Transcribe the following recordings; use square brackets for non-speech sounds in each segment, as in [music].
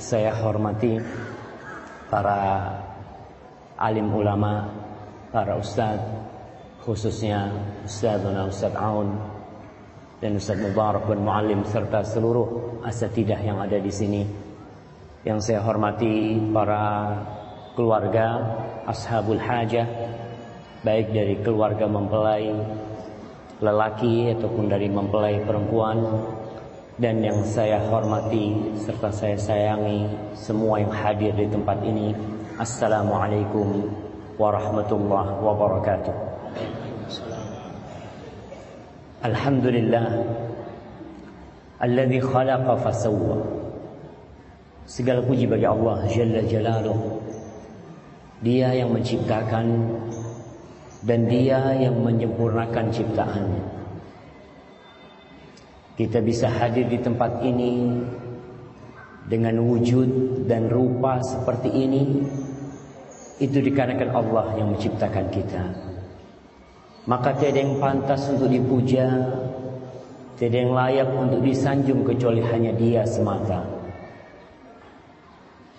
saya hormati para alim ulama, para ustadz, khususnya Ustazuna Ustaz Aun dan Ustaz Mubarak bin Muallim serta seluruh asatidah yang ada di sini. Yang saya hormati para keluarga ashabul hajah baik dari keluarga mempelai lelaki ataupun dari mempelai perempuan dan yang saya hormati serta saya sayangi semua yang hadir di tempat ini. Assalamualaikum warahmatullahi wabarakatuh. Alhamdulillah Alladhi khalaqa fasawwa Segala puji bagi Allah Jalla Jalaluh Dia yang menciptakan Dan dia yang menyempurnakan ciptaannya Kita bisa hadir di tempat ini Dengan wujud dan rupa seperti ini. Itu dikarenakan Allah yang menciptakan kita. Maka tiada yang pantas untuk dipuja Tiada yang layak untuk disanjung kecuali hanya dia semata.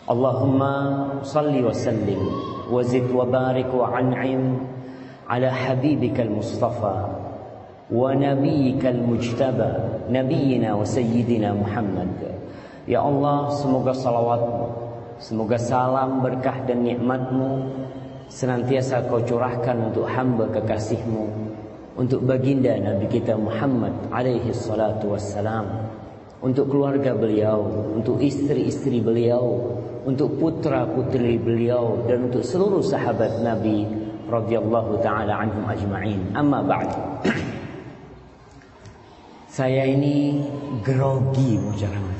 Allahumma salli wa sallim Wazid wa barik wa an'im Al-mujtaba Nabiyina wa sayyidina Muhammad. Ya Allah semoga salawatmu Semoga salam berkah dan nikmatmu senantiasa kau curahkan untuk hamba kekasihmu untuk baginda Nabi kita Muhammad alaihi salatu wassalam untuk keluarga beliau untuk istri-istri beliau untuk putra-putri beliau dan untuk seluruh sahabat Nabi radhiyallahu taala anhum ajma'in. Amma ba'd [clears throat] saya ini grogi mau ceramah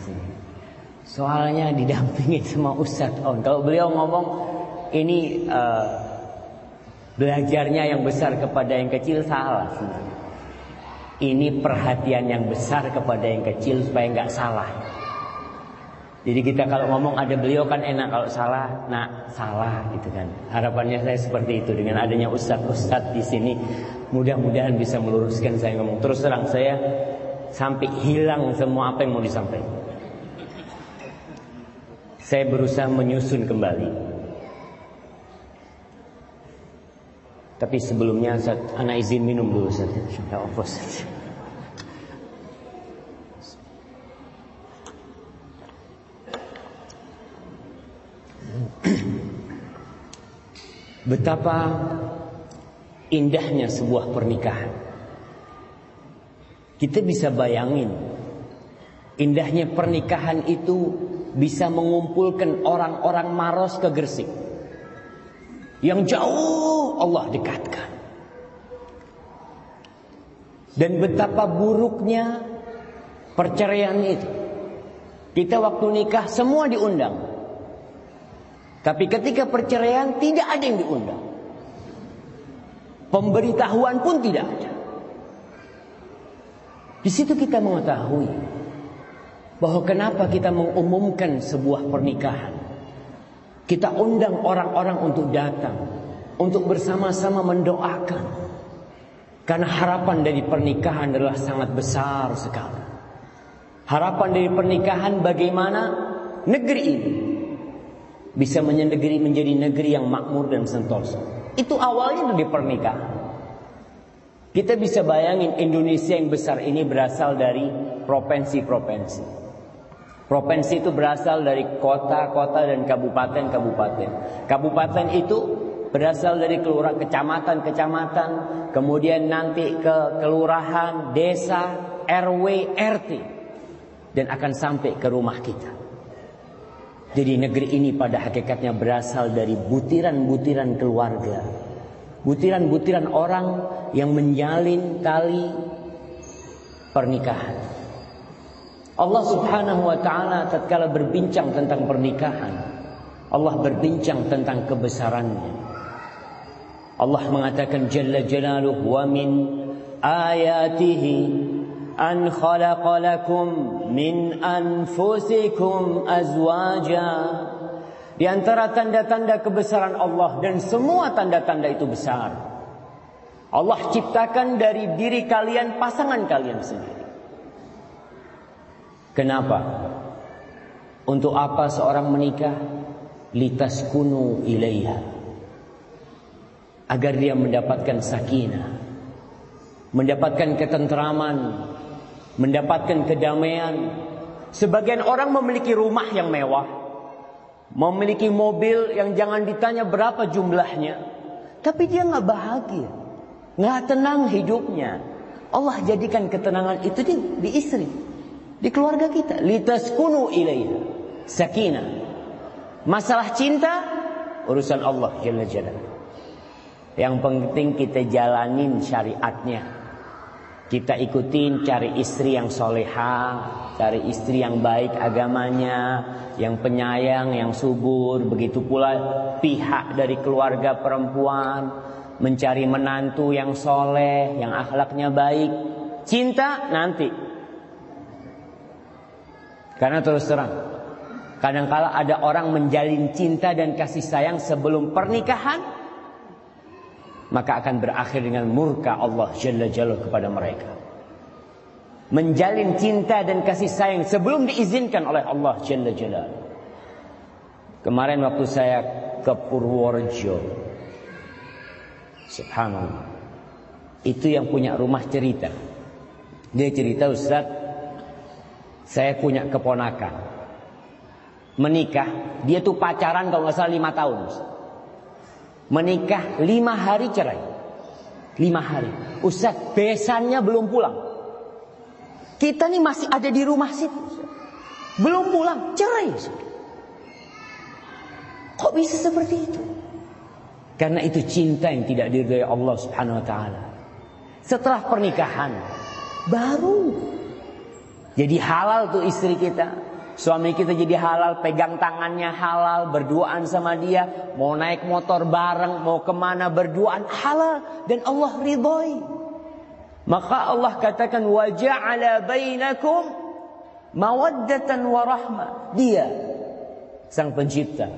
soalnya didampingi sama Ustadz On kalau beliau ngomong ini uh, belajarnya yang besar kepada yang kecil salah Ini perhatian yang besar kepada yang kecil supaya nggak salah. Jadi kita kalau ngomong ada beliau kan enak kalau salah, nak salah gitu kan. Harapannya saya seperti itu dengan adanya ustadz-ustadz di sini, mudah-mudahan bisa meluruskan saya ngomong. Terus terang saya sampai hilang semua apa yang mau disampaikan. Saya berusaha menyusun kembali. Tapi sebelumnya Ustaz, anak izin minum dulu Ustaz. Ya. Betapa indahnya sebuah pernikahan. Kita bisa bayangin indahnya pernikahan itu bisa mengumpulkan orang-orang Maros ke Gresik. Yang jauh Allah dekatkan. Dan betapa buruknya perceraian itu. Kita waktu nikah semua diundang. Tapi ketika perceraian tidak ada yang diundang. Pemberitahuan pun tidak ada. Di situ kita mengetahui bahwa kenapa kita mengumumkan sebuah pernikahan. Kita undang orang-orang untuk datang, untuk bersama-sama mendoakan. Karena harapan dari pernikahan adalah sangat besar sekali. Harapan dari pernikahan bagaimana negeri ini bisa menjadi menjadi negeri yang makmur dan sentosa. Itu awalnya dari pernikahan. Kita bisa bayangin Indonesia yang besar ini berasal dari provinsi-provinsi. Provinsi itu berasal dari kota-kota dan kabupaten-kabupaten. Kabupaten itu berasal dari kelurahan kecamatan-kecamatan, kemudian nanti ke kelurahan, desa, RW, RT dan akan sampai ke rumah kita. Jadi negeri ini pada hakikatnya berasal dari butiran-butiran keluarga Butiran-butiran orang yang menjalin tali pernikahan. Allah Subhanahu wa taala tatkala berbincang tentang pernikahan, Allah berbincang tentang kebesarannya. Allah mengatakan jalla jalaluhu wa min ayatihi an khalaqa lakum min anfusikum azwaja di antara tanda-tanda kebesaran Allah dan semua tanda-tanda itu besar. Allah ciptakan dari diri kalian pasangan kalian sendiri. Kenapa? Untuk apa seorang menikah? Litas kunu ilaiha. Agar dia mendapatkan sakinah. Mendapatkan ketentraman. Mendapatkan kedamaian. Sebagian orang memiliki rumah yang mewah memiliki mobil yang jangan ditanya berapa jumlahnya, tapi dia nggak bahagia, nggak tenang hidupnya. Allah jadikan ketenangan itu di, di istri, di keluarga kita. Litas kunu ilaiha, sakinah. Masalah cinta urusan Allah. Yang penting kita jalanin syariatnya. Kita ikutin cari istri yang soleha, cari istri yang baik agamanya, yang penyayang, yang subur. Begitu pula pihak dari keluarga perempuan mencari menantu yang soleh, yang akhlaknya baik. Cinta nanti. Karena terus terang, kadangkala ada orang menjalin cinta dan kasih sayang sebelum pernikahan, maka akan berakhir dengan murka Allah Jalla Jalla kepada mereka. Menjalin cinta dan kasih sayang sebelum diizinkan oleh Allah Jalla Jalla. Kemarin waktu saya ke Purworejo. Subhanallah. Itu yang punya rumah cerita. Dia cerita Ustaz, saya punya keponakan. Menikah, dia tuh pacaran kalau nggak salah lima tahun. Ustaz menikah lima hari cerai. Lima hari. Ustaz, besannya belum pulang. Kita nih masih ada di rumah situ. Belum pulang, cerai. Kok bisa seperti itu? Karena itu cinta yang tidak diridhai Allah Subhanahu wa taala. Setelah pernikahan baru jadi halal tuh istri kita. Suami kita jadi halal, pegang tangannya halal, berduaan sama dia, mau naik motor bareng, mau ke mana berduaan halal dan Allah ridhoi. Maka Allah katakan bainakum mawaddatan wa rahmah. Dia sang pencipta.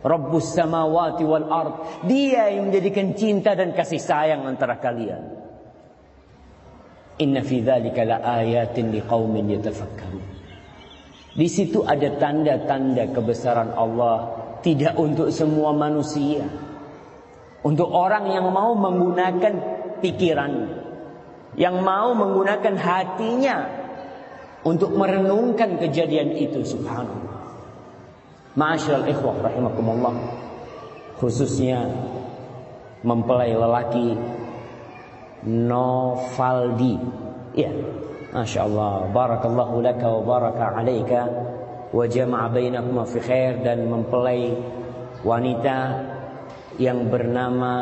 Rabbus samawati wal ard. Dia yang menjadikan cinta dan kasih sayang antara kalian. Inna fi dzalika la ayatin liqaumin yatafakkarun. Di situ ada tanda-tanda kebesaran Allah tidak untuk semua manusia. Untuk orang yang mau menggunakan pikiran, yang mau menggunakan hatinya untuk merenungkan kejadian itu subhanallah. Ma'asyiral ikhwah rahimakumullah. Khususnya mempelai lelaki Novaldi. Ya, Masya Allah Barakallahu laka wa baraka alaika Wa jama'a bainakuma fi khair Dan mempelai wanita Yang bernama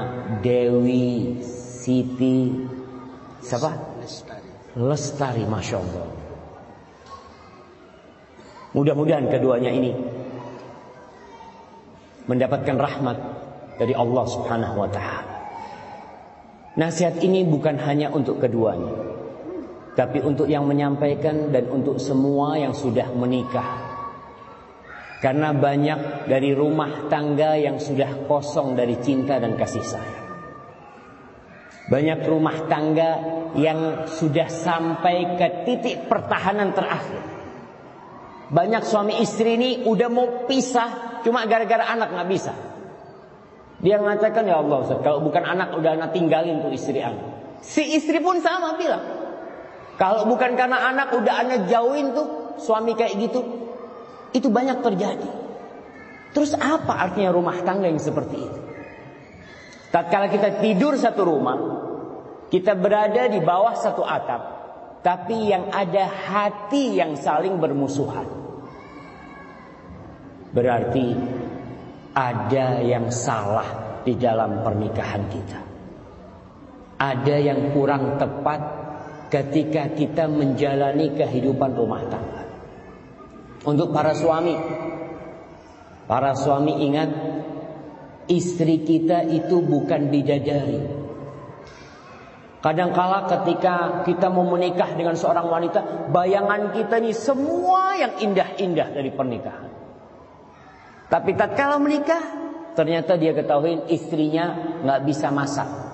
Dewi Siti Siapa? Lestari Lestari Masya Allah Mudah-mudahan keduanya ini mendapatkan rahmat dari Allah Subhanahu wa taala. Nasihat ini bukan hanya untuk keduanya, tapi untuk yang menyampaikan dan untuk semua yang sudah menikah. Karena banyak dari rumah tangga yang sudah kosong dari cinta dan kasih sayang. Banyak rumah tangga yang sudah sampai ke titik pertahanan terakhir. Banyak suami istri ini udah mau pisah cuma gara-gara anak nggak bisa. Dia mengatakan ya Allah kalau bukan anak udah anak tinggalin tuh istri anak. Si istri pun sama bilang. Kalau bukan karena anak udah anak jauhin tuh suami kayak gitu. Itu banyak terjadi. Terus apa artinya rumah tangga yang seperti itu? Tatkala kita tidur satu rumah, kita berada di bawah satu atap, tapi yang ada hati yang saling bermusuhan. Berarti ada yang salah di dalam pernikahan kita. Ada yang kurang tepat ketika kita menjalani kehidupan rumah tangga. Untuk para suami, para suami ingat istri kita itu bukan bidadari. Kadangkala ketika kita mau menikah dengan seorang wanita, bayangan kita ini semua yang indah-indah dari pernikahan. Tapi tatkala menikah, ternyata dia ketahui istrinya nggak bisa masak.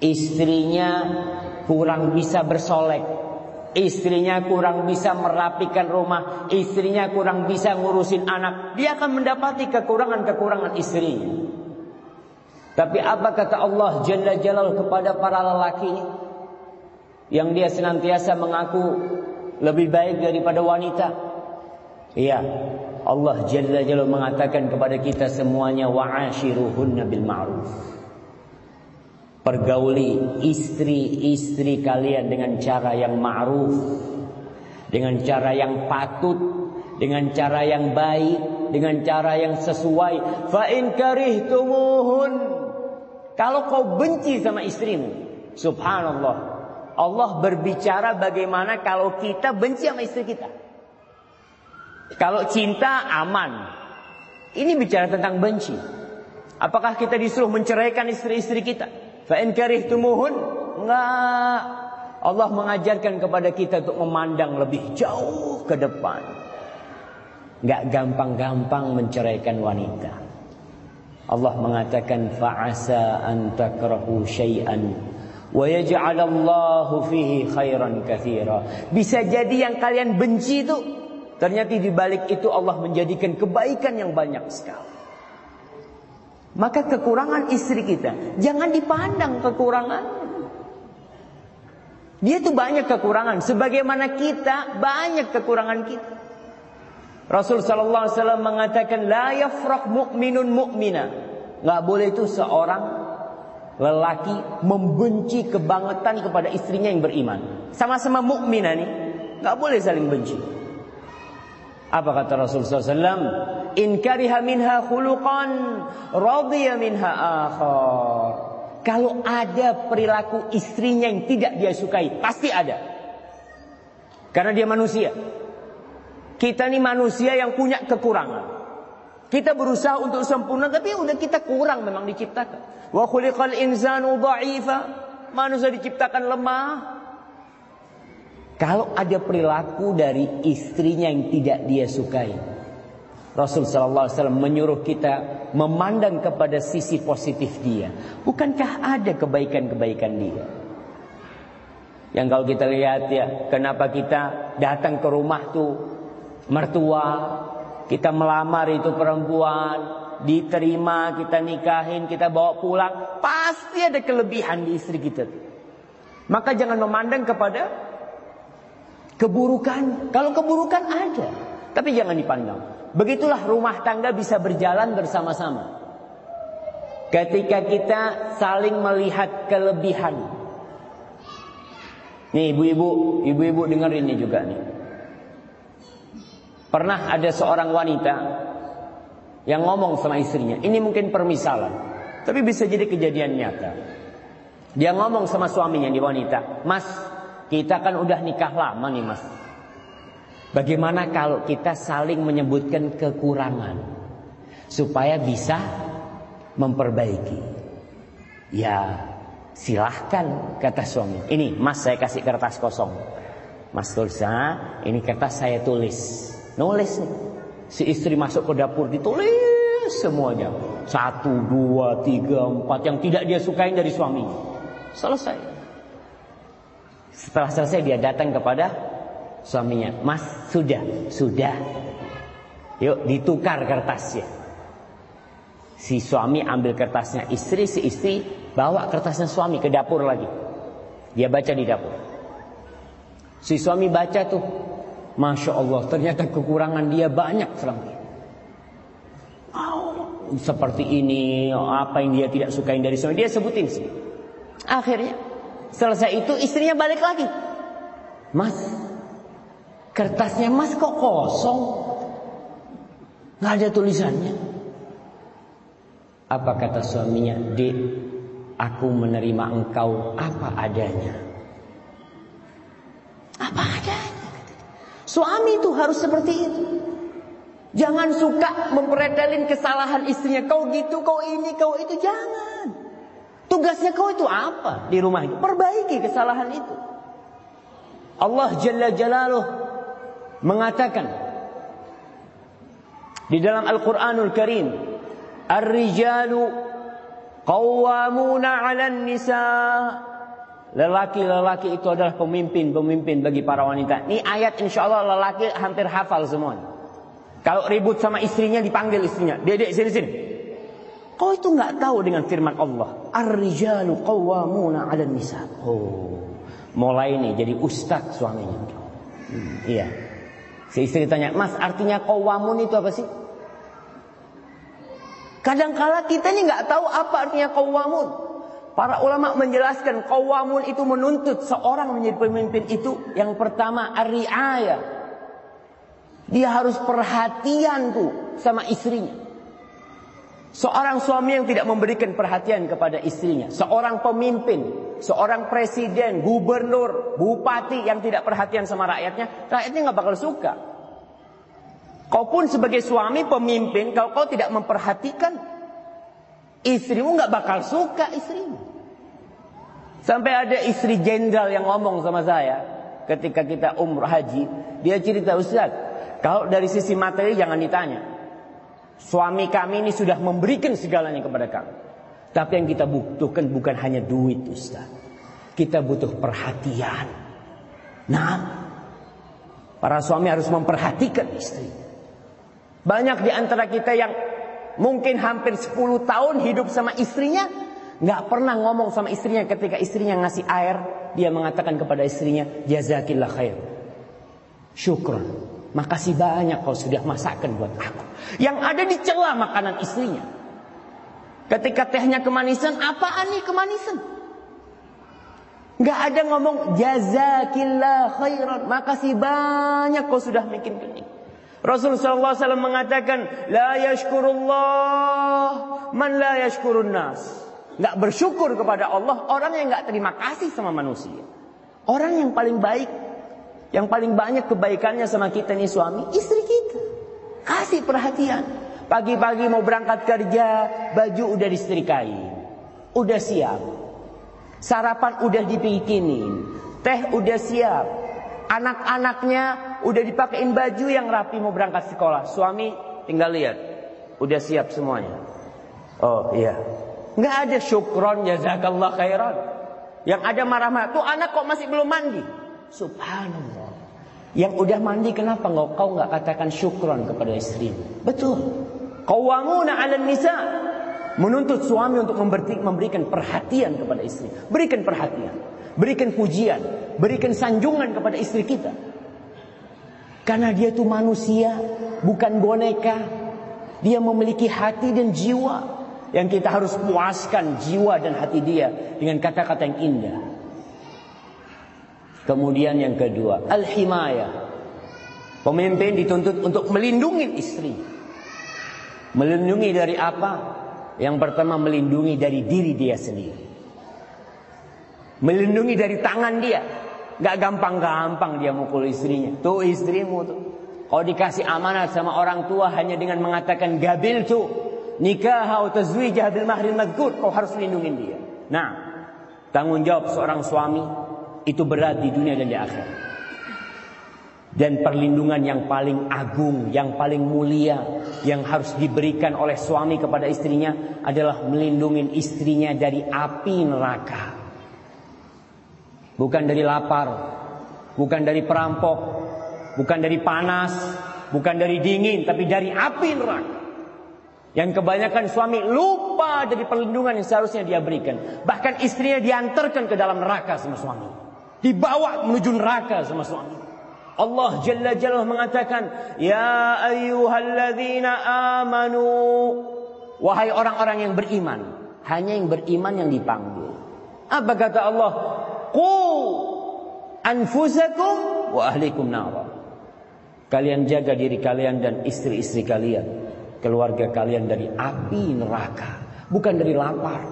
Istrinya kurang bisa bersolek. Istrinya kurang bisa merapikan rumah. Istrinya kurang bisa ngurusin anak. Dia akan mendapati kekurangan-kekurangan istrinya. Tapi apa kata Allah Jalla Jalal kepada para lelaki Yang dia senantiasa mengaku lebih baik daripada wanita. Iya, Allah Jalla Jalla mengatakan kepada kita semuanya wa'ashiruhunna bil ma'ruf. Pergauli istri-istri kalian dengan cara yang ma'ruf, dengan cara yang patut, dengan cara yang baik, dengan cara yang sesuai. Fa in karihtumuhun kalau kau benci sama istrimu, subhanallah. Allah berbicara bagaimana kalau kita benci sama istri kita. Kalau cinta aman. Ini bicara tentang benci. Apakah kita disuruh menceraikan istri-istri kita? Fa in karihtumuhun? Enggak. Allah mengajarkan kepada kita untuk memandang lebih jauh ke depan. Enggak gampang-gampang menceraikan wanita. Allah mengatakan fa'asa an takrahu syai'an wa yaj'alallahu fihi khairan katsira. Bisa jadi yang kalian benci itu Ternyata di balik itu Allah menjadikan kebaikan yang banyak sekali. Maka kekurangan istri kita jangan dipandang kekurangan. Dia tuh banyak kekurangan sebagaimana kita banyak kekurangan kita. Rasul wasallam mengatakan la yafraq mu'minun mu'mina. Enggak boleh itu seorang lelaki membenci kebangetan kepada istrinya yang beriman. Sama-sama mukminah nih, enggak boleh saling benci. Apa kata Rasulullah SAW? In kariha minha khuluqan radhiya minha akhar. Kalau ada perilaku istrinya yang tidak dia sukai, pasti ada. Karena dia manusia. Kita ini manusia yang punya kekurangan. Kita berusaha untuk sempurna tapi udah kita kurang memang diciptakan. Wa khuliqal insanu dha'ifa. Manusia diciptakan lemah, kalau ada perilaku dari istrinya yang tidak dia sukai. Rasul wasallam menyuruh kita memandang kepada sisi positif dia. Bukankah ada kebaikan-kebaikan dia? Yang kalau kita lihat ya, kenapa kita datang ke rumah tuh mertua, kita melamar itu perempuan, diterima, kita nikahin, kita bawa pulang, pasti ada kelebihan di istri kita. Maka jangan memandang kepada Keburukan, kalau keburukan ada, tapi jangan dipandang. Begitulah rumah tangga bisa berjalan bersama-sama. Ketika kita saling melihat kelebihan. Nih ibu-ibu, ibu-ibu dengar ini juga nih. Pernah ada seorang wanita yang ngomong sama istrinya. Ini mungkin permisalan, tapi bisa jadi kejadian nyata. Dia ngomong sama suaminya di wanita, "Mas, kita kan udah nikah lama nih mas. Bagaimana kalau kita saling menyebutkan kekurangan supaya bisa memperbaiki? Ya, silahkan kata suami. Ini, Mas saya kasih kertas kosong. Mas Tulsa, ini kertas saya tulis. Nulis nih. Si istri masuk ke dapur ditulis semuanya. Satu, dua, tiga, empat yang tidak dia sukai dari suaminya. Selesai. Setelah selesai dia datang kepada suaminya. Mas, sudah, sudah. Yuk ditukar kertasnya. Si suami ambil kertasnya istri, si istri bawa kertasnya suami ke dapur lagi. Dia baca di dapur. Si suami baca tuh, Masya Allah, ternyata kekurangan dia banyak selama ini. Seperti ini, apa yang dia tidak sukain dari suami, dia sebutin sih. Akhirnya, selesai itu istrinya balik lagi. Mas, kertasnya mas kok kosong? Nggak ada tulisannya. Apa kata suaminya? Dek, aku menerima engkau apa adanya. Apa adanya? Suami itu harus seperti itu. Jangan suka mempretelin kesalahan istrinya. Kau gitu, kau ini, kau itu. Jangan. Tugasnya kau itu apa di rumah itu? Perbaiki kesalahan itu. Allah Jalla Jalaluh mengatakan di dalam Al-Quranul Karim. Ar-rijalu qawwamuna 'alan nisa. Lelaki-lelaki itu adalah pemimpin-pemimpin bagi para wanita. Ini ayat insya Allah lelaki hampir hafal semua. Kalau ribut sama istrinya dipanggil istrinya. Dedek sini sini. Kau itu nggak tahu dengan firman Allah. Ar-rijalu qawwamuna 'alan nisa. Oh. Mulai ini jadi ustaz suaminya. Hmm, iya. Si istri tanya, "Mas, artinya qawamun itu apa sih?" Kadangkala kita ini nggak tahu apa artinya qawamun. Para ulama menjelaskan qawamun itu menuntut seorang menjadi pemimpin itu yang pertama ar-riayah. Dia harus perhatian tuh sama istrinya. Seorang suami yang tidak memberikan perhatian kepada istrinya, seorang pemimpin, seorang presiden, gubernur, bupati yang tidak perhatian sama rakyatnya, rakyatnya nggak bakal suka. Kau pun sebagai suami pemimpin, kalau kau tidak memperhatikan istrimu nggak bakal suka istrimu. Sampai ada istri jenderal yang ngomong sama saya ketika kita umrah haji, dia cerita Ustaz, kalau dari sisi materi jangan ditanya. Suami kami ini sudah memberikan segalanya kepada kami. Tapi yang kita butuhkan bukan hanya duit Ustaz. Kita butuh perhatian. Nah, para suami harus memperhatikan istri. Banyak di antara kita yang mungkin hampir 10 tahun hidup sama istrinya nggak pernah ngomong sama istrinya ketika istrinya ngasih air, dia mengatakan kepada istrinya, "Jazakillah khair." Syukron. Makasih banyak kau sudah masakkan buat aku. Yang ada di celah makanan istrinya. Ketika tehnya kemanisan, apaan nih kemanisan? Gak ada ngomong jazakillah khairan. Makasih banyak kau sudah bikin kening. Rasulullah SAW mengatakan, La yashkurullah man la yashkurun nas nggak bersyukur kepada Allah, orang yang nggak terima kasih sama manusia. Orang yang paling baik, yang paling banyak kebaikannya sama kita nih suami, istri kita. Kasih perhatian. Pagi-pagi mau berangkat kerja, baju udah disetrikai. Udah siap. Sarapan udah dibikinin. Teh udah siap. Anak-anaknya udah dipakein baju yang rapi mau berangkat sekolah. Suami tinggal lihat. Udah siap semuanya. Oh iya, Nggak ada syukron jazakallah khairan. Yang ada marah-marah. Tuh anak kok masih belum mandi. Subhanallah. Yang udah mandi kenapa nggak kau nggak katakan syukron kepada istri? Betul. Qawwamuna 'alan nisa. Menuntut suami untuk memberikan perhatian kepada istri. Berikan perhatian. Berikan pujian. Berikan sanjungan kepada istri kita. Karena dia itu manusia. Bukan boneka. Dia memiliki hati dan jiwa yang kita harus puaskan jiwa dan hati dia dengan kata-kata yang indah. Kemudian yang kedua, al-himayah. Pemimpin dituntut untuk melindungi istri. Melindungi dari apa? Yang pertama melindungi dari diri dia sendiri. Melindungi dari tangan dia. Gak gampang-gampang dia mukul istrinya. Tuh istrimu tuh. Kalau dikasih amanat sama orang tua hanya dengan mengatakan gabil tuh nikah atau tazwijah bil mahril madkur, kau harus lindungi dia. Nah, tanggung jawab seorang suami itu berat di dunia dan di akhirat. Dan perlindungan yang paling agung, yang paling mulia yang harus diberikan oleh suami kepada istrinya adalah melindungi istrinya dari api neraka. Bukan dari lapar, bukan dari perampok, bukan dari panas, bukan dari dingin, tapi dari api neraka. Yang kebanyakan suami lupa dari perlindungan yang seharusnya dia berikan. Bahkan istrinya diantarkan ke dalam neraka sama suami. Dibawa menuju neraka sama suami. Allah Jalla Jalla mengatakan, Ya ayyuhalladzina amanu. Wahai orang-orang yang beriman. Hanya yang beriman yang dipanggil. Apa kata Allah? Qu anfusakum wa ahlikum nara. Kalian jaga diri kalian dan istri-istri kalian keluarga kalian dari api neraka, bukan dari lapar.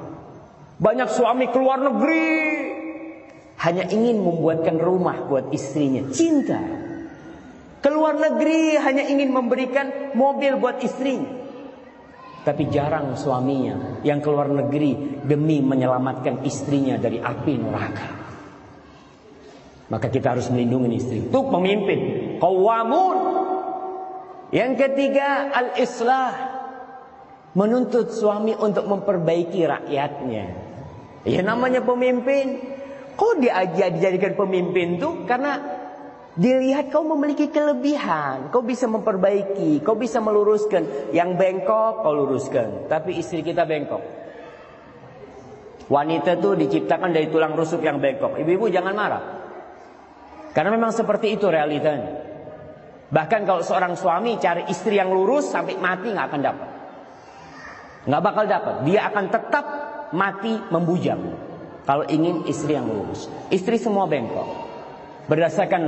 Banyak suami keluar negeri hanya ingin membuatkan rumah buat istrinya, cinta. Keluar negeri hanya ingin memberikan mobil buat istrinya. Tapi jarang suaminya yang keluar negeri demi menyelamatkan istrinya dari api neraka. Maka kita harus melindungi istri. Itu pemimpin. Qawamun yang ketiga al-islah. Menuntut suami untuk memperbaiki rakyatnya. Ya namanya pemimpin. Kok dia aja dijadikan pemimpin tuh karena dilihat kau memiliki kelebihan, kau bisa memperbaiki, kau bisa meluruskan. Yang bengkok kau luruskan, tapi istri kita bengkok. Wanita tuh diciptakan dari tulang rusuk yang bengkok. Ibu-ibu jangan marah. Karena memang seperti itu realitanya. Bahkan kalau seorang suami cari istri yang lurus sampai mati nggak akan dapat. Nggak bakal dapat. Dia akan tetap mati membujang. Kalau ingin istri yang lurus. Istri semua bengkok. Berdasarkan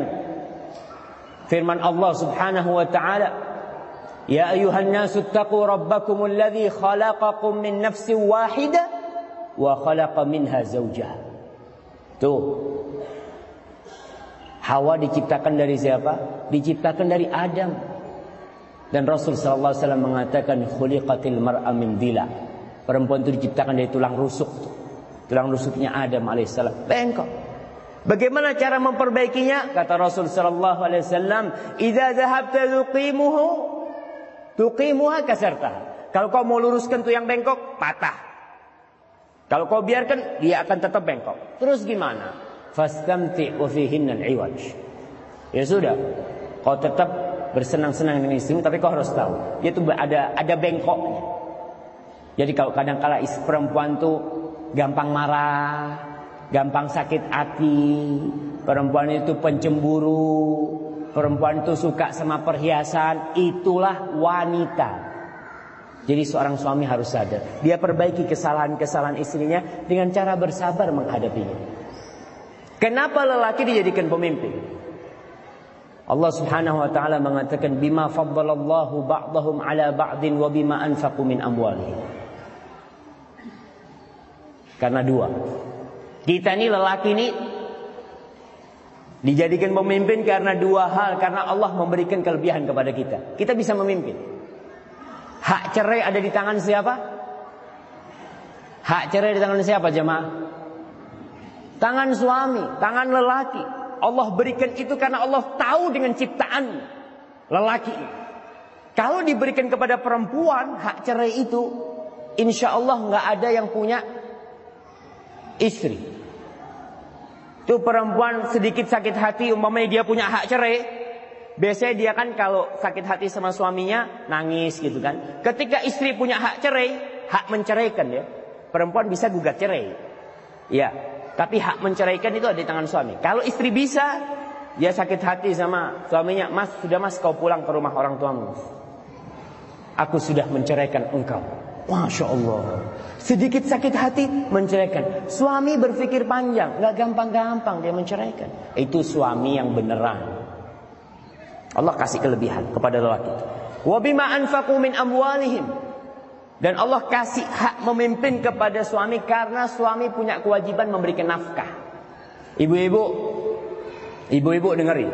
firman Allah Subhanahu wa taala, "Ya ayuhan nasu taqu rabbakum alladhi khalaqakum min nafsin wahidah wa khalaqa minha zawjah." Tuh, Hawa diciptakan dari siapa? Diciptakan dari Adam. Dan Rasul wasallam mengatakan khuliqatil mar'a min. Perempuan itu diciptakan dari tulang rusuk. Tulang rusuknya Adam alaihissalam. Bengkok. Bagaimana cara memperbaikinya? Kata Rasul sallallahu alaihi wasallam, "Idza dhahabta tuqimuhu tuqimuha kasarta." Kalau kau mau luruskan tuh yang bengkok, patah. Kalau kau biarkan, dia akan tetap bengkok. Terus gimana? fastamti wa fihinna al-iwaj. Ya sudah, kau tetap bersenang-senang dengan istrimu tapi kau harus tahu, dia tuh ada ada bengkoknya. Jadi kalau kadang kala istri perempuan tuh gampang marah, gampang sakit hati, perempuan itu pencemburu, perempuan itu suka sama perhiasan, itulah wanita. Jadi seorang suami harus sadar, dia perbaiki kesalahan-kesalahan istrinya dengan cara bersabar menghadapinya. Kenapa lelaki dijadikan pemimpin? Allah Subhanahu wa taala mengatakan bima faddalallahu ba'dahum ala ba'din wa bima anfaqu min amwalihim. Karena dua. Kita ini lelaki ini dijadikan pemimpin karena dua hal, karena Allah memberikan kelebihan kepada kita. Kita bisa memimpin. Hak cerai ada di tangan siapa? Hak cerai di tangan siapa jemaah? Tangan suami, tangan lelaki. Allah berikan itu karena Allah tahu dengan ciptaan lelaki. Kalau diberikan kepada perempuan hak cerai itu, insya Allah nggak ada yang punya istri. Itu perempuan sedikit sakit hati, umpamanya dia punya hak cerai, biasanya dia kan kalau sakit hati sama suaminya nangis gitu kan. Ketika istri punya hak cerai, hak menceraikan ya, perempuan bisa gugat cerai. Ya, tapi hak menceraikan itu ada di tangan suami. Kalau istri bisa, dia sakit hati sama suaminya, Mas, sudah Mas kau pulang ke rumah orang tuamu. Aku sudah menceraikan engkau. Masya Allah. Sedikit sakit hati menceraikan. Suami berpikir panjang, nggak gampang-gampang dia menceraikan. Itu suami yang beneran. Allah kasih kelebihan kepada lelaki. Wabima anfaqu min amwalihim. Dan Allah kasih hak memimpin kepada suami karena suami punya kewajiban memberikan nafkah. Ibu-ibu, Ibu-ibu dengerin.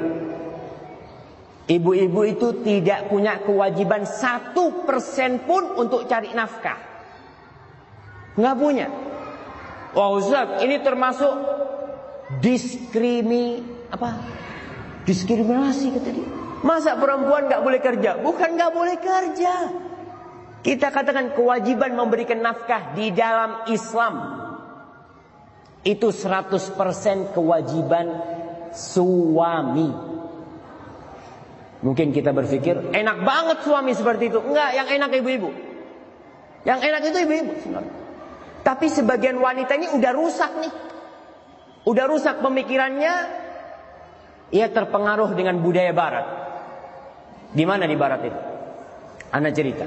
Ibu-ibu itu tidak punya kewajiban satu persen pun untuk cari nafkah. Nggak punya. Wah Ustaz, ini termasuk diskrimi apa? Diskriminasi kata dia. Masa perempuan nggak boleh kerja? Bukan nggak boleh kerja. Kita katakan kewajiban memberikan nafkah di dalam Islam itu 100% kewajiban suami. Mungkin kita berpikir enak banget suami seperti itu. Enggak, yang enak ibu-ibu. Yang enak itu ibu-ibu Tapi sebagian wanita ini udah rusak nih. Udah rusak pemikirannya. Ia terpengaruh dengan budaya barat. Di mana di barat itu? Anda cerita.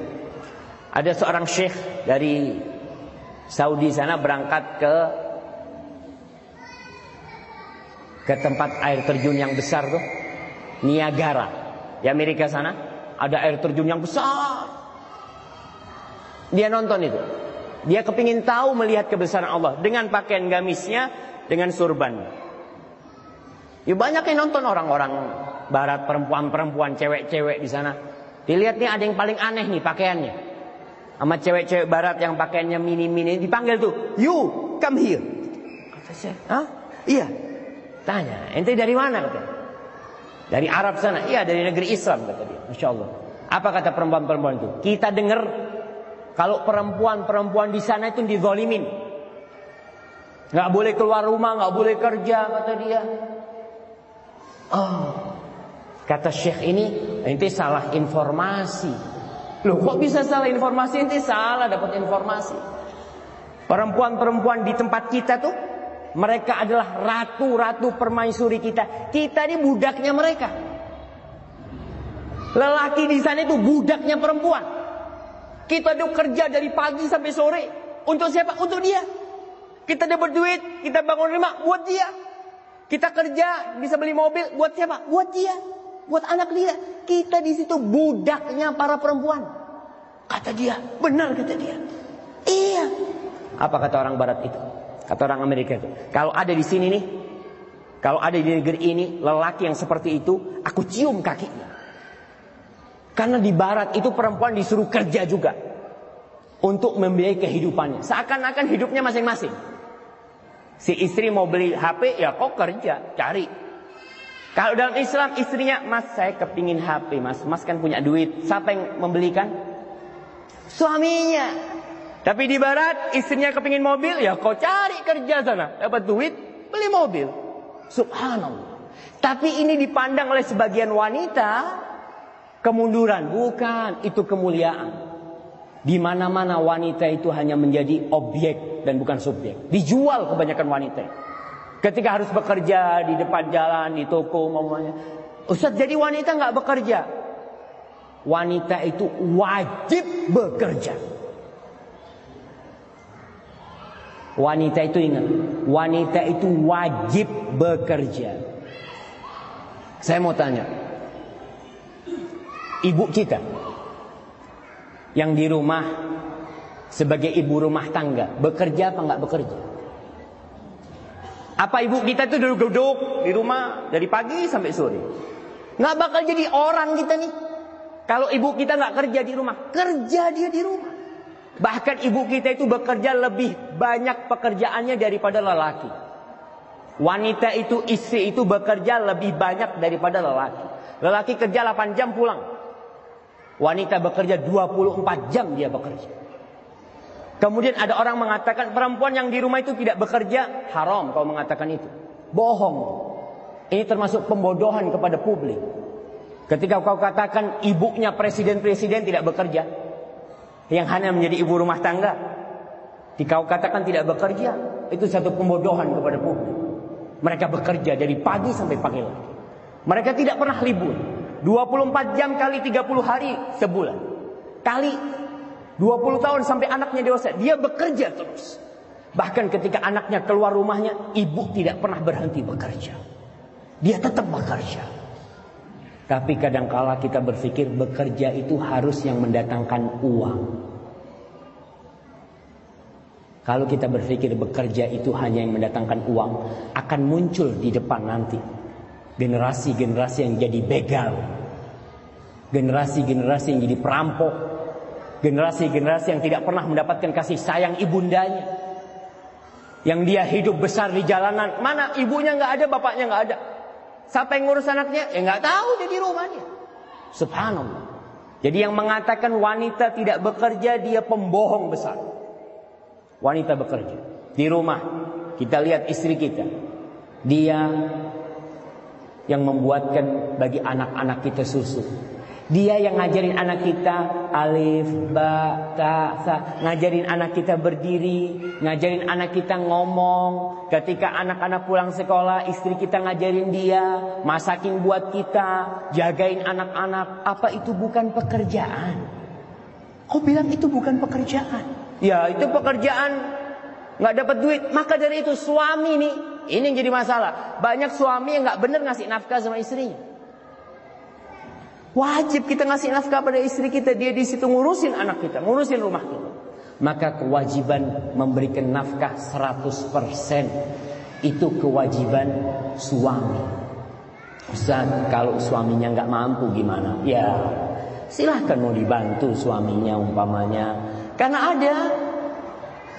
Ada seorang syekh dari Saudi sana berangkat ke ke tempat air terjun yang besar tuh Niagara di Amerika sana ada air terjun yang besar. Dia nonton itu. Dia kepingin tahu melihat kebesaran Allah dengan pakaian gamisnya dengan surban. Ya banyak yang nonton orang-orang barat perempuan-perempuan cewek-cewek di sana. Dilihat nih ada yang paling aneh nih pakaiannya. Sama cewek-cewek barat yang pakaiannya mini-mini dipanggil tuh you come here. Kata saya Hah? iya. Tanya, ente dari mana? kata? Dari Arab sana. Iya, dari negeri Islam kata dia. Masya Allah. Apa kata perempuan-perempuan itu? Kita dengar kalau perempuan-perempuan di sana itu dizolimin. Nggak boleh keluar rumah, nggak boleh kerja kata dia. Oh, kata Syekh ini, ente salah informasi. Loh, kok bisa salah informasi? Ente salah dapat informasi. Perempuan-perempuan di tempat kita tuh mereka adalah ratu-ratu permaisuri kita. Kita ini budaknya mereka. Lelaki di sana itu budaknya perempuan. Kita tuh kerja dari pagi sampai sore. Untuk siapa? Untuk dia. Kita dapat duit, kita bangun rumah buat dia. Kita kerja, bisa beli mobil buat siapa? Buat dia. Buat anak dia. Kita di situ budaknya para perempuan. Kata dia, benar kata dia. Iya. Apa kata orang barat itu? Kata orang Amerika itu. Kalau ada di sini nih, kalau ada di negeri ini lelaki yang seperti itu, aku cium kakinya. Karena di barat itu perempuan disuruh kerja juga untuk membiayai kehidupannya. Seakan-akan hidupnya masing-masing. Si istri mau beli HP, ya kok kerja, cari. Kalau dalam Islam istrinya, mas saya kepingin HP, mas. Mas kan punya duit. Siapa yang membelikan? Suaminya. Tapi di barat istrinya kepingin mobil, ya kau cari kerja sana. Dapat duit, beli mobil. Subhanallah. Tapi ini dipandang oleh sebagian wanita kemunduran. Bukan, itu kemuliaan. Di mana-mana wanita itu hanya menjadi objek dan bukan subjek. Dijual kebanyakan wanita. Ketika harus bekerja di depan jalan, di toko, mamanya. Ustaz, jadi wanita nggak bekerja. Wanita itu wajib bekerja. Wanita itu ingat, wanita itu wajib bekerja. Saya mau tanya, ibu kita yang di rumah sebagai ibu rumah tangga bekerja apa nggak bekerja? Apa ibu kita itu duduk-duduk di rumah dari pagi sampai sore? Nggak bakal jadi orang kita nih. Kalau ibu kita nggak kerja di rumah, kerja dia di rumah. Bahkan ibu kita itu bekerja lebih banyak pekerjaannya daripada lelaki. Wanita itu istri itu bekerja lebih banyak daripada lelaki. Lelaki kerja 8 jam pulang. Wanita bekerja 24 jam dia bekerja. Kemudian ada orang mengatakan perempuan yang di rumah itu tidak bekerja haram kau mengatakan itu. Bohong. Ini termasuk pembodohan kepada publik. Ketika kau katakan ibunya presiden-presiden tidak bekerja, yang hanya menjadi ibu rumah tangga. Dikau katakan tidak bekerja, itu satu pembodohan kepada publik. Mereka bekerja dari pagi sampai pagi lagi. Mereka tidak pernah libur. 24 jam kali 30 hari sebulan. Kali 20 tahun sampai anaknya dewasa, dia bekerja terus. Bahkan ketika anaknya keluar rumahnya, ibu tidak pernah berhenti bekerja. Dia tetap bekerja. Tapi kadangkala kita berpikir bekerja itu harus yang mendatangkan uang. Kalau kita berpikir bekerja itu hanya yang mendatangkan uang, akan muncul di depan nanti. Generasi-generasi yang jadi begal. Generasi-generasi yang jadi perampok. Generasi-generasi yang tidak pernah mendapatkan kasih sayang ibundanya. Yang dia hidup besar di jalanan. Mana ibunya nggak ada, bapaknya nggak ada. Siapa yang ngurus anaknya? Ya nggak tahu dia di rumahnya. Subhanallah. Jadi yang mengatakan wanita tidak bekerja dia pembohong besar. Wanita bekerja di rumah. Kita lihat istri kita. Dia yang membuatkan bagi anak-anak kita susu. Dia yang ngajarin anak kita alif, ba, ta, sa, ngajarin anak kita berdiri, ngajarin anak kita ngomong. Ketika anak-anak pulang sekolah, istri kita ngajarin dia, masakin buat kita, jagain anak-anak. Apa itu bukan pekerjaan? Kau bilang itu bukan pekerjaan? Ya, itu pekerjaan nggak dapat duit. Maka dari itu suami nih, ini yang jadi masalah. Banyak suami yang nggak benar ngasih nafkah sama istrinya. Wajib kita ngasih nafkah pada istri kita. Dia di situ ngurusin anak kita, ngurusin rumah kita. Maka kewajiban memberikan nafkah 100% itu kewajiban suami. Ustaz, kalau suaminya nggak mampu gimana? Ya, silahkan mau dibantu suaminya umpamanya. Karena ada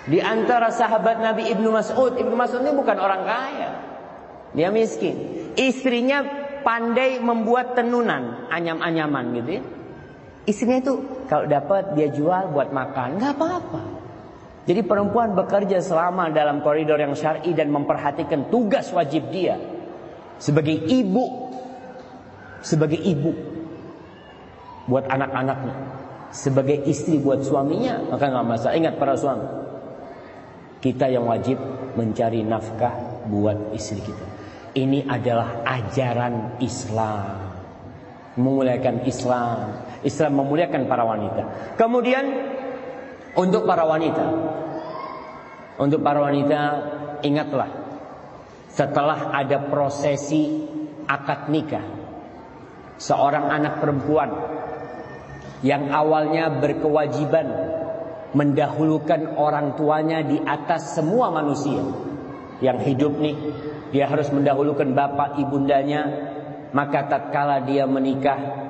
di antara sahabat Nabi Ibnu Mas'ud, Ibnu Mas'ud ini bukan orang kaya. Dia miskin. Istrinya pandai membuat tenunan, anyam-anyaman gitu ya. Istrinya itu kalau dapat dia jual buat makan, nggak apa-apa. Jadi perempuan bekerja selama dalam koridor yang syar'i dan memperhatikan tugas wajib dia sebagai ibu, sebagai ibu buat anak-anaknya, sebagai istri buat suaminya, maka nggak masalah. Ingat para suami, kita yang wajib mencari nafkah buat istri kita. Ini adalah ajaran Islam. Memuliakan Islam. Islam memuliakan para wanita. Kemudian untuk para wanita. Untuk para wanita ingatlah. Setelah ada prosesi akad nikah. Seorang anak perempuan yang awalnya berkewajiban mendahulukan orang tuanya di atas semua manusia yang hidup nih dia harus mendahulukan bapak ibundanya maka tatkala dia menikah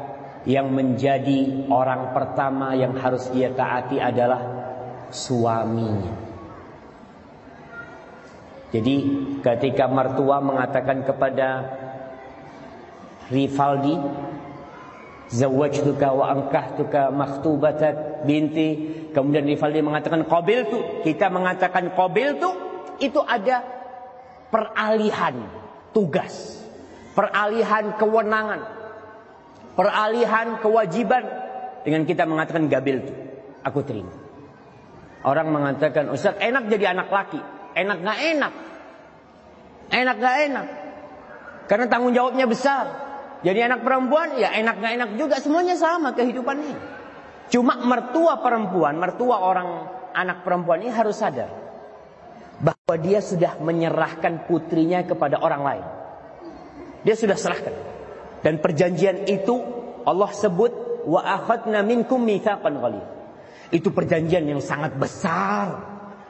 yang menjadi orang pertama yang harus dia taati adalah suaminya. Jadi ketika mertua mengatakan kepada Rivaldi Zawajtuka wa ankahtuka makhtubatak binti Kemudian Rivaldi mengatakan qabil tu Kita mengatakan qabil tu Itu ada peralihan tugas, peralihan kewenangan, peralihan kewajiban dengan kita mengatakan gabil itu. Aku terima. Orang mengatakan, Ustaz enak jadi anak laki. Enak gak enak? Enak gak enak? Karena tanggung jawabnya besar. Jadi anak perempuan, ya enak gak enak juga. Semuanya sama kehidupannya. Cuma mertua perempuan, mertua orang anak perempuan ini harus sadar bahwa dia sudah menyerahkan putrinya kepada orang lain. Dia sudah serahkan. Dan perjanjian itu Allah sebut wa akhadna minkum mitsaqan. Itu perjanjian yang sangat besar,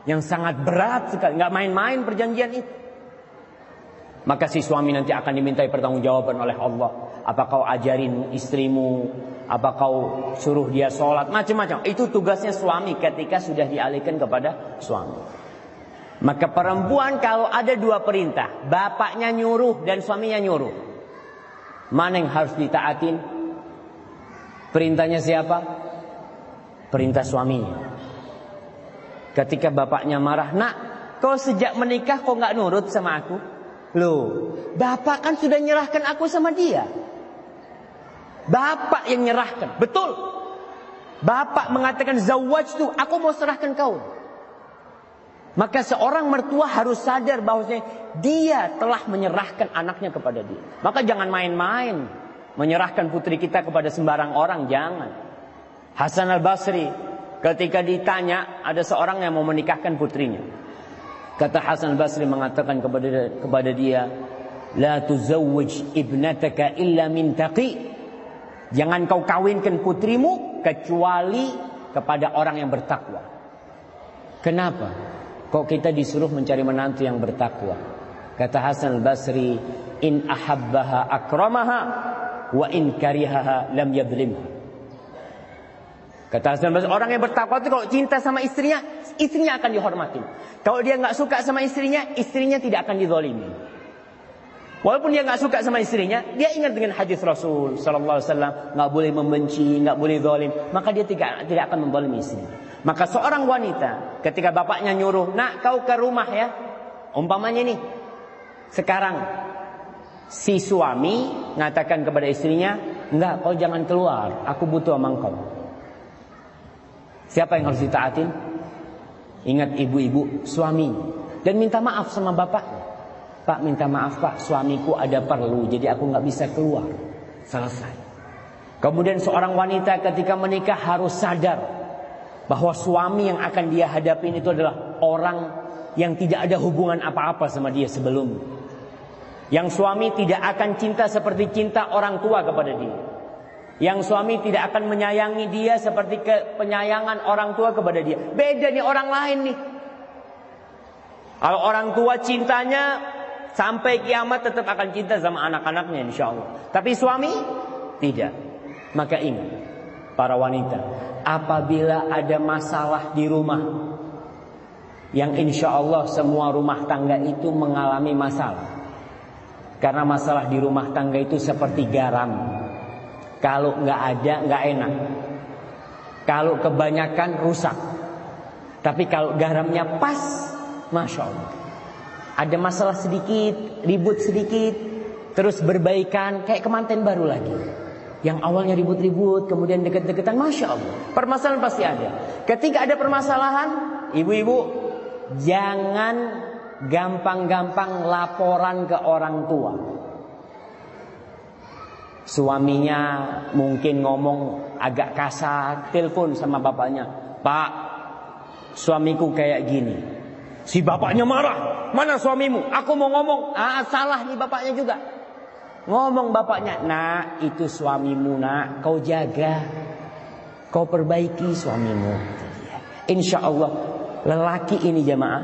yang sangat berat sekali, nggak main-main perjanjian itu. Maka si suami nanti akan dimintai pertanggungjawaban oleh Allah. Apa kau ajarin istrimu? Apa kau suruh dia sholat? Macam-macam. Itu tugasnya suami ketika sudah dialihkan kepada suami. Maka perempuan kalau ada dua perintah, bapaknya nyuruh dan suaminya nyuruh. Mana yang harus ditaatin? Perintahnya siapa? Perintah suaminya. Ketika bapaknya marah, nak, kau sejak menikah kau nggak nurut sama aku? Loh, bapak kan sudah nyerahkan aku sama dia. Bapak yang nyerahkan, betul. Bapak mengatakan zawaj tuh, aku mau serahkan kau. Maka seorang mertua harus sadar bahwasanya dia telah menyerahkan anaknya kepada dia. Maka jangan main-main menyerahkan putri kita kepada sembarang orang, jangan. Hasan al-Basri ketika ditanya ada seorang yang mau menikahkan putrinya. Kata Hasan al-Basri mengatakan kepada kepada dia, "La tuzawwij ibnataka illa min taqi." Jangan kau kawinkan putrimu kecuali kepada orang yang bertakwa. Kenapa? Kok kita disuruh mencari menantu yang bertakwa? Kata Hasan al-Basri, "In ahabbaha akramaha wa in karihaha lam yadhlimha." Kata Hasan al-Basri, orang yang bertakwa itu kalau cinta sama istrinya, istrinya akan dihormati. Kalau dia nggak suka sama istrinya, istrinya tidak akan dizalimi. Walaupun dia nggak suka sama istrinya, dia ingat dengan hadis Rasul Sallallahu Alaihi Wasallam nggak boleh membenci, nggak boleh zalim, maka dia tidak tidak akan membalimi istrinya. Maka seorang wanita ketika bapaknya nyuruh, nak kau ke rumah ya, umpamanya nih, sekarang si suami mengatakan kepada istrinya, enggak kau jangan keluar, aku butuh sama engkau. Siapa yang harus ditaatin? Ingat ibu-ibu suami dan minta maaf sama bapak. Pak minta maaf pak, suamiku ada perlu, jadi aku nggak bisa keluar. Selesai. Kemudian seorang wanita ketika menikah harus sadar bahwa suami yang akan dia hadapin itu adalah orang yang tidak ada hubungan apa-apa sama dia sebelum. Yang suami tidak akan cinta seperti cinta orang tua kepada dia. Yang suami tidak akan menyayangi dia seperti ke penyayangan orang tua kepada dia. Beda nih orang lain nih. Kalau orang tua cintanya Sampai kiamat tetap akan cinta sama anak-anaknya insya Allah. Tapi suami tidak. Maka ingat para wanita. Apabila ada masalah di rumah. Yang insya Allah semua rumah tangga itu mengalami masalah. Karena masalah di rumah tangga itu seperti garam. Kalau nggak ada nggak enak. Kalau kebanyakan rusak. Tapi kalau garamnya pas, masya Allah. Ada masalah sedikit, ribut sedikit, terus berbaikan kayak kemanten baru lagi. Yang awalnya ribut-ribut, kemudian deket-deketan, masya Allah. Permasalahan pasti ada. Ketika ada permasalahan, ibu-ibu jangan gampang-gampang laporan ke orang tua. Suaminya mungkin ngomong agak kasar, telepon sama bapaknya, Pak, suamiku kayak gini. Si bapaknya marah. Mana suamimu? Aku mau ngomong. Ah, salah nih bapaknya juga. Ngomong bapaknya, nak itu suamimu nak, kau jaga, kau perbaiki suamimu. Insya Allah lelaki ini jamaah,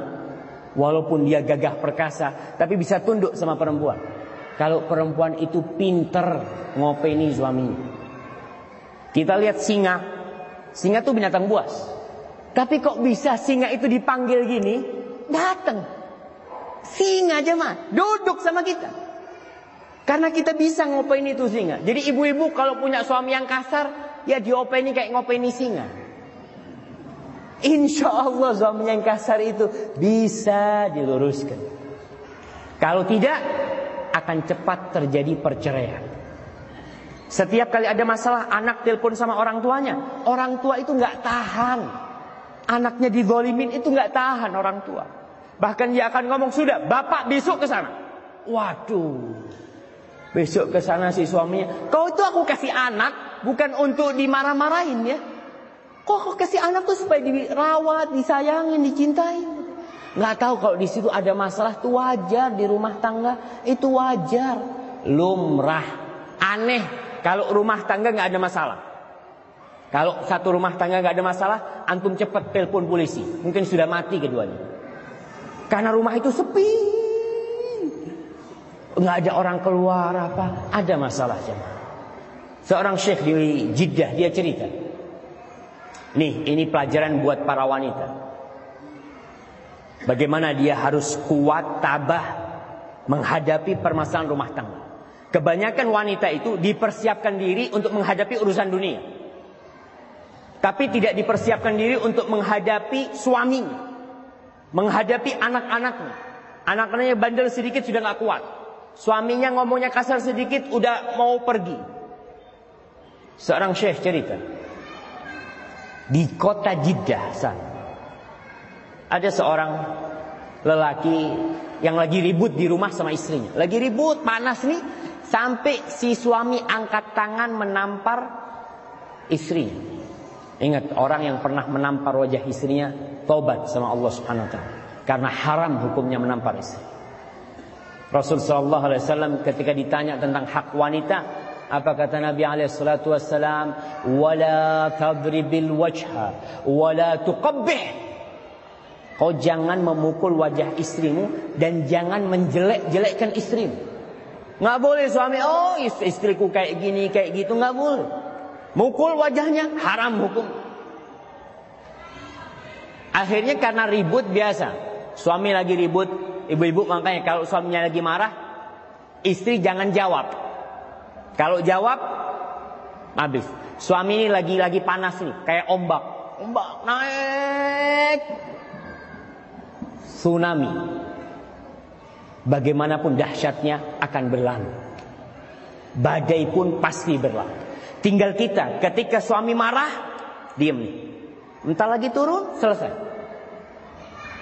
walaupun dia gagah perkasa, tapi bisa tunduk sama perempuan. Kalau perempuan itu pinter ngopeni suaminya. Kita lihat singa, singa itu binatang buas. Tapi kok bisa singa itu dipanggil gini? Datang. Singa aja mah. Duduk sama kita. Karena kita bisa ngopeni itu singa. Jadi ibu-ibu kalau punya suami yang kasar. Ya diopeni kayak ngopeni singa. Insya Allah suami yang kasar itu bisa diluruskan. Kalau tidak akan cepat terjadi perceraian. Setiap kali ada masalah anak telepon sama orang tuanya, orang tua itu nggak tahan. Anaknya dizolimin itu nggak tahan orang tua. Bahkan dia akan ngomong sudah, bapak besok ke sana. Waduh. Besok ke sana si suaminya. Kau itu aku kasih anak bukan untuk dimarah-marahin ya. Kok kau kasih anak tuh supaya dirawat, disayangin, dicintai. Nggak tahu kalau di situ ada masalah itu wajar di rumah tangga itu wajar, lumrah, aneh kalau rumah tangga nggak ada masalah. Kalau satu rumah tangga nggak ada masalah, antum cepat telepon polisi, mungkin sudah mati keduanya. Karena rumah itu sepi. Nggak ada orang keluar apa. Ada masalah jemaah. Seorang syekh di Jeddah dia cerita. Nih, ini pelajaran buat para wanita. Bagaimana dia harus kuat, tabah menghadapi permasalahan rumah tangga. Kebanyakan wanita itu dipersiapkan diri untuk menghadapi urusan dunia. Tapi tidak dipersiapkan diri untuk menghadapi suaminya menghadapi anak-anaknya. Anak-anaknya bandel sedikit sudah nggak kuat. Suaminya ngomongnya kasar sedikit udah mau pergi. Seorang syekh cerita. Di kota Jeddah sana. Ada seorang lelaki yang lagi ribut di rumah sama istrinya. Lagi ribut, panas nih. Sampai si suami angkat tangan menampar istrinya. Ingat orang yang pernah menampar wajah istrinya tobat sama Allah Subhanahu wa taala. Karena haram hukumnya menampar istri. Rasul sallallahu alaihi wasallam ketika ditanya tentang hak wanita, apa kata Nabi alaihi salatu wasallam? "Wala tadribil wajha wala tuqabbih." Kau jangan memukul wajah istrimu dan jangan menjelek-jelekkan istrimu. Nggak boleh suami, oh istriku kayak gini, kayak gitu, nggak boleh. Mukul wajahnya haram hukum. Akhirnya karena ribut biasa. Suami lagi ribut, ibu-ibu makanya kalau suaminya lagi marah, istri jangan jawab. Kalau jawab, habis. Suami ini lagi-lagi panas nih, kayak ombak. Ombak naik. Tsunami. Bagaimanapun dahsyatnya akan berlalu. Badai pun pasti berlalu. Tinggal kita ketika suami marah, diam nih. Entar lagi turun, selesai.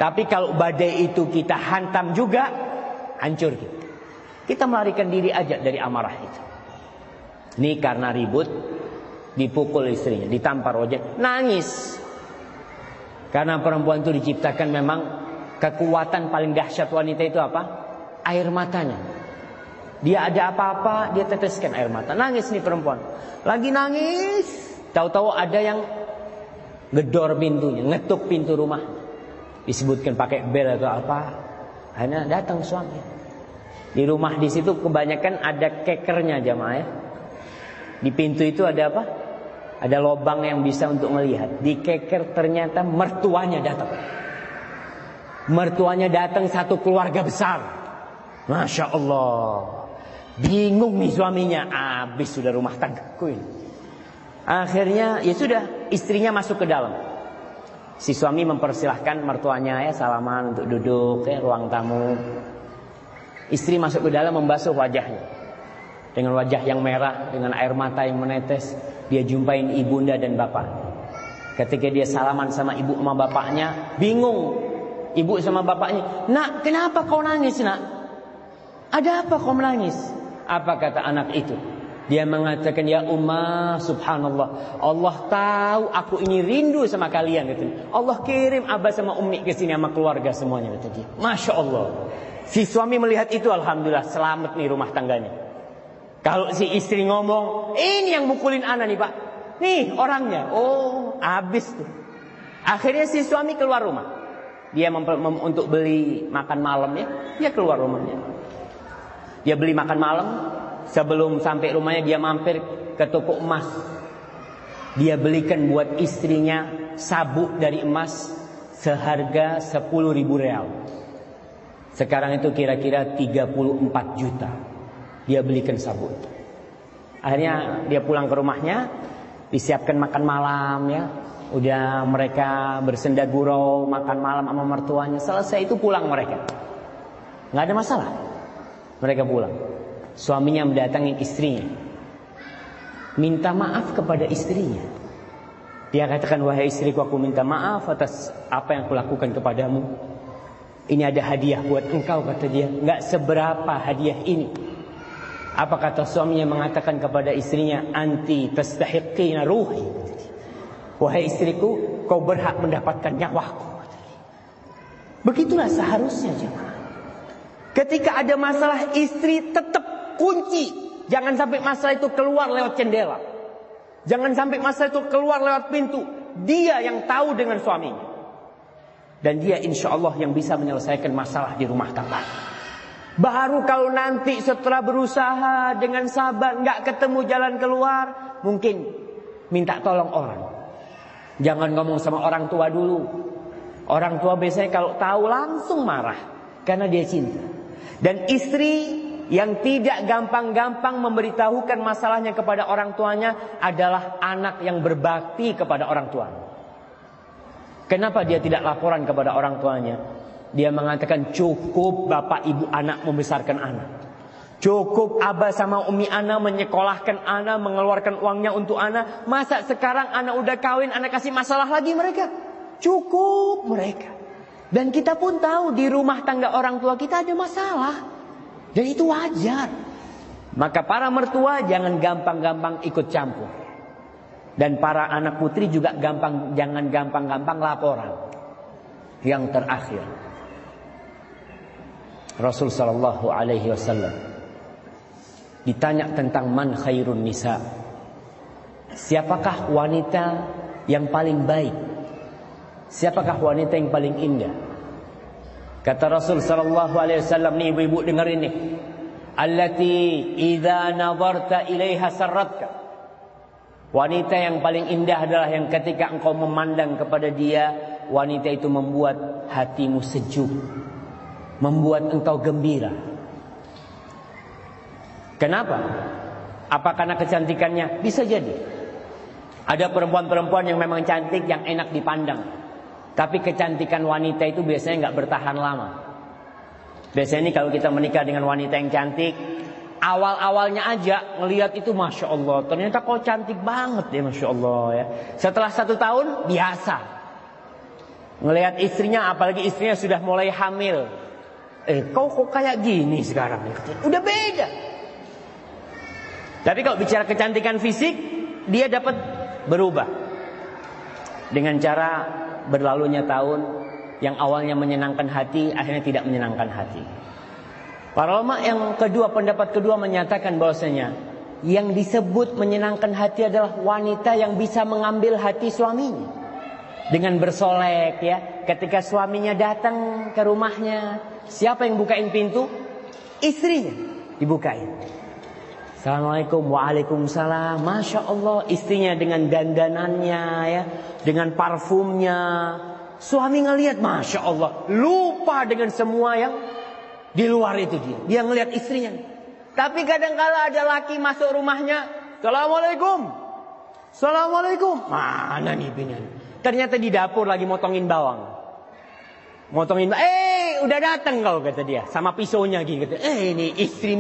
Tapi kalau badai itu kita hantam juga, hancur kita. Kita melarikan diri aja dari amarah itu. Ini karena ribut, dipukul istrinya, ditampar wajah, nangis. Karena perempuan itu diciptakan memang kekuatan paling dahsyat wanita itu apa? Air matanya. Dia ada apa-apa, dia teteskan air mata. Nangis nih perempuan. Lagi nangis, tahu-tahu ada yang gedor pintunya, ngetuk pintu rumah. Disebutkan pakai bel atau apa. Hanya datang suami. Di rumah di situ kebanyakan ada kekernya jamaah ya. Di pintu itu ada apa? Ada lobang yang bisa untuk melihat. Di keker ternyata mertuanya datang. Mertuanya datang satu keluarga besar. Masya Allah. Bingung nih suaminya. Habis sudah rumah tanggaku ini. Akhirnya ya sudah istrinya masuk ke dalam. Si suami mempersilahkan mertuanya ya salaman untuk duduk ya ruang tamu. Istri masuk ke dalam membasuh wajahnya. Dengan wajah yang merah, dengan air mata yang menetes, dia jumpain ibunda dan bapak. Ketika dia salaman sama ibu sama bapaknya, bingung. Ibu sama bapaknya, "Nak, kenapa kau nangis, Nak?" "Ada apa kau menangis?" Apa kata anak itu? Dia mengatakan ya Ummah subhanallah Allah tahu aku ini rindu sama kalian kata Allah kirim abah sama umi ke sini sama keluarga semuanya dia. Masya Allah. Si suami melihat itu alhamdulillah selamat nih rumah tangganya. Kalau si istri ngomong, ini yang mukulin anak nih pak. Nih orangnya. Oh habis tuh. Akhirnya si suami keluar rumah. Dia untuk beli makan malam ya. Dia keluar rumahnya. Dia beli makan malam, Sebelum sampai rumahnya dia mampir ke toko emas. Dia belikan buat istrinya sabuk dari emas seharga 10 ribu real. Sekarang itu kira-kira 34 juta. Dia belikan sabuk. Akhirnya dia pulang ke rumahnya, disiapkan makan malam ya. Udah mereka bersenda gurau makan malam sama mertuanya. Selesai itu pulang mereka. Nggak ada masalah. Mereka pulang. Suaminya mendatangi istrinya. Minta maaf kepada istrinya. Dia katakan, wahai istriku aku minta maaf atas apa yang kulakukan kepadamu. Ini ada hadiah buat engkau kata dia. Enggak seberapa hadiah ini. Apa kata suaminya mengatakan kepada istrinya, anti tastahiqina ruhi. Wahai istriku, kau berhak mendapatkan nyawaku. Begitulah seharusnya jemaah. Ketika ada masalah istri tetap kunci. Jangan sampai masalah itu keluar lewat jendela. Jangan sampai masalah itu keluar lewat pintu. Dia yang tahu dengan suaminya. Dan dia insya Allah yang bisa menyelesaikan masalah di rumah tangga. Baru kalau nanti setelah berusaha dengan sabar nggak ketemu jalan keluar, mungkin minta tolong orang. Jangan ngomong sama orang tua dulu. Orang tua biasanya kalau tahu langsung marah karena dia cinta. Dan istri yang tidak gampang-gampang memberitahukan masalahnya kepada orang tuanya adalah anak yang berbakti kepada orang tuanya. Kenapa dia tidak laporan kepada orang tuanya? Dia mengatakan cukup bapak ibu anak membesarkan anak. Cukup abah sama umi anak menyekolahkan anak, mengeluarkan uangnya untuk anak. Masa sekarang anak udah kawin, anak kasih masalah lagi mereka? Cukup mereka. Dan kita pun tahu di rumah tangga orang tua kita ada masalah. Dan itu wajar. Maka para mertua jangan gampang-gampang ikut campur. Dan para anak putri juga gampang jangan gampang-gampang laporan. Yang terakhir. Rasul sallallahu alaihi wasallam ditanya tentang man khairun nisa. Siapakah wanita yang paling baik? Siapakah wanita yang paling indah? Kata Rasul sallallahu alaihi wasallam ni ibu-ibu dengar ini. Allati idza nadarta ilaiha sarratka. Wanita yang paling indah adalah yang ketika engkau memandang kepada dia, wanita itu membuat hatimu sejuk. Membuat engkau gembira. Kenapa? Apa karena kecantikannya? Bisa jadi. Ada perempuan-perempuan yang memang cantik, yang enak dipandang. Tapi kecantikan wanita itu biasanya nggak bertahan lama. Biasanya ini kalau kita menikah dengan wanita yang cantik, awal-awalnya aja ngelihat itu masya Allah, ternyata kok cantik banget ya masya Allah ya. Setelah satu tahun biasa. Ngelihat istrinya, apalagi istrinya sudah mulai hamil. Eh, kau kok kayak gini sekarang? Udah beda. Tapi kalau bicara kecantikan fisik, dia dapat berubah dengan cara berlalunya tahun yang awalnya menyenangkan hati akhirnya tidak menyenangkan hati. Para ulama yang kedua pendapat kedua menyatakan bahwasanya yang disebut menyenangkan hati adalah wanita yang bisa mengambil hati suaminya dengan bersolek ya. Ketika suaminya datang ke rumahnya, siapa yang bukain pintu? Istrinya dibukain. Assalamualaikum. Waalaikumsalam. Masya Allah istrinya dengan dandanannya ya Dengan parfumnya. Suami ngelihat Masya Allah Lupa dengan semua yang Di luar itu dia. Dia ngelihat istrinya. Tapi kadang kala ada laki masuk rumahnya Assalamualaikum. Assalamualaikum. Mana nih bini Ternyata di dapur lagi motongin bawang. Motongin Eh udah datang kau kata dia Sama pisaunya gitu. Eh ini istri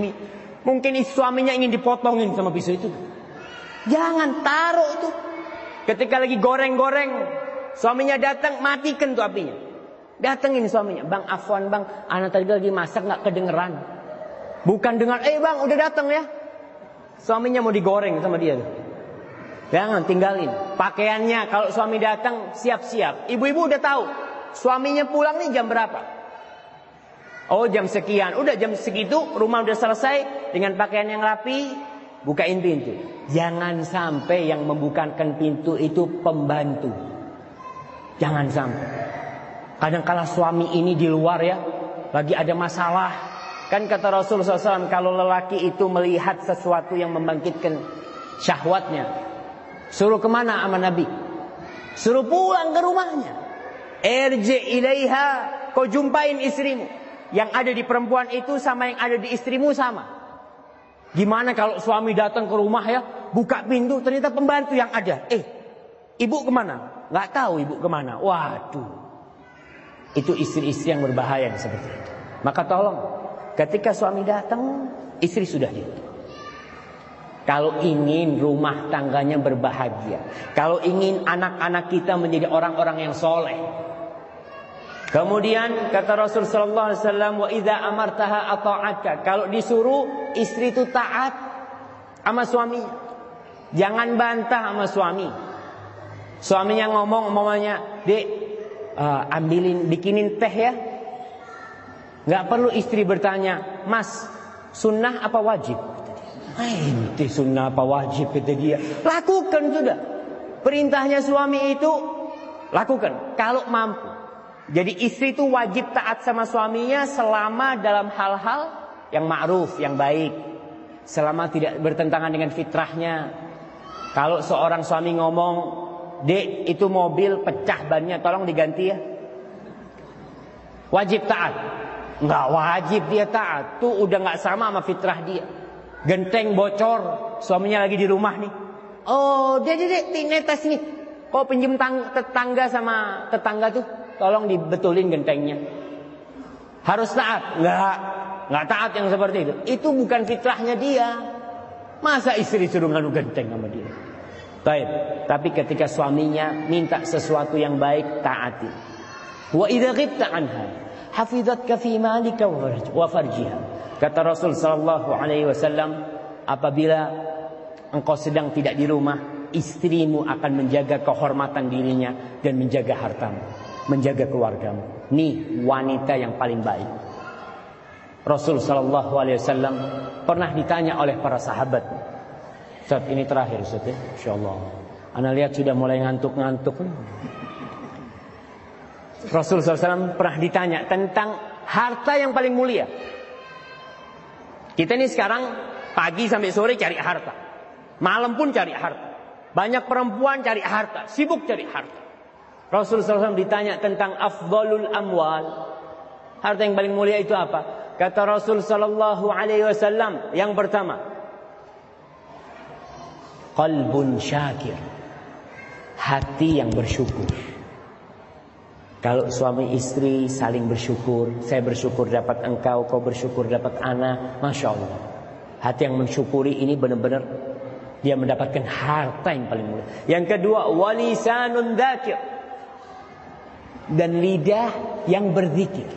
Mungkin suaminya ingin dipotongin sama pisau itu. Jangan taruh itu. Ketika lagi goreng-goreng, suaminya datang, matikan tuh apinya. Datengin suaminya, bang Afwan bang, anak tadi lagi masak nggak kedengeran. Bukan dengar, eh bang udah datang ya. Suaminya mau digoreng sama dia. Jangan tinggalin. Pakaiannya kalau suami datang siap-siap. Ibu-ibu udah tahu. Suaminya pulang nih jam berapa? Oh jam sekian, udah jam segitu rumah udah selesai dengan pakaian yang rapi, bukain pintu. Jangan sampai yang membukakan pintu itu pembantu. Jangan sampai. Kadang kala suami ini di luar ya, lagi ada masalah. Kan kata Rasulullah SAW, kalau lelaki itu melihat sesuatu yang membangkitkan syahwatnya, suruh ke mana sama Nabi? Suruh pulang ke rumahnya. Erje ilaiha, kau jumpain istrimu. Yang ada di perempuan itu sama yang ada di istrimu sama. Gimana kalau suami datang ke rumah ya, buka pintu ternyata pembantu yang ada. Eh, ibu ke mana? Gak tahu ibu ke mana. Waduh, itu istri-istri yang berbahaya seperti itu. Maka tolong, ketika suami datang, istri sudah di kalau ingin rumah tangganya berbahagia, kalau ingin anak-anak kita menjadi orang-orang yang soleh, Kemudian kata Rasul sallallahu alaihi wasallam wa idza amartaha ata'aka. Kalau disuruh istri itu taat sama suami. Jangan bantah sama suami. Suaminya ngomong umpamanya, "Dek, uh, ambilin bikinin teh ya." Enggak perlu istri bertanya, "Mas, sunnah apa wajib?" Eh, ini sunnah apa wajib kata dia. Lakukan sudah. Perintahnya suami itu lakukan kalau mampu. Jadi istri itu wajib taat sama suaminya selama dalam hal-hal yang ma'ruf, yang baik. Selama tidak bertentangan dengan fitrahnya. Kalau seorang suami ngomong, Dek itu mobil pecah bannya tolong diganti ya. Wajib taat. Nggak wajib dia taat. Tuh udah nggak sama sama fitrah dia. Genteng bocor, suaminya lagi di rumah nih. Oh, dek, dek, dek, netes nih. Kok pinjem tetangga sama tetangga tuh? Tolong dibetulin gentengnya. Harus taat? Enggak. Enggak taat yang seperti itu. Itu bukan fitrahnya dia. Masa istri suruh nganu genteng sama dia? Baik. Tapi ketika suaminya minta sesuatu yang baik, taati. Wa idza ghibta anha hafizatka fi malika wa farjiha. Kata Rasul sallallahu alaihi wasallam, apabila engkau sedang tidak di rumah, istrimu akan menjaga kehormatan dirinya dan menjaga hartamu menjaga keluargamu. Nih wanita yang paling baik. Rasul Shallallahu Alaihi Wasallam pernah ditanya oleh para sahabat. Saat ini terakhir Ustaz ya, Insya Allah. Anda lihat sudah mulai ngantuk-ngantuk. Rasulullah SAW pernah ditanya tentang harta yang paling mulia. Kita ini sekarang pagi sampai sore cari harta. Malam pun cari harta. Banyak perempuan cari harta, sibuk cari harta. Rasulullah SAW ditanya tentang afdalul amwal. Harta yang paling mulia itu apa? Kata Rasul sallallahu alaihi wasallam yang pertama, qalbun syakir. Hati yang bersyukur. Kalau suami istri saling bersyukur, saya bersyukur dapat engkau, kau bersyukur dapat anak, masya Allah. Hati yang mensyukuri ini benar-benar dia mendapatkan harta yang paling mulia. Yang kedua, walisanun dzakir. Dan lidah yang berzikir.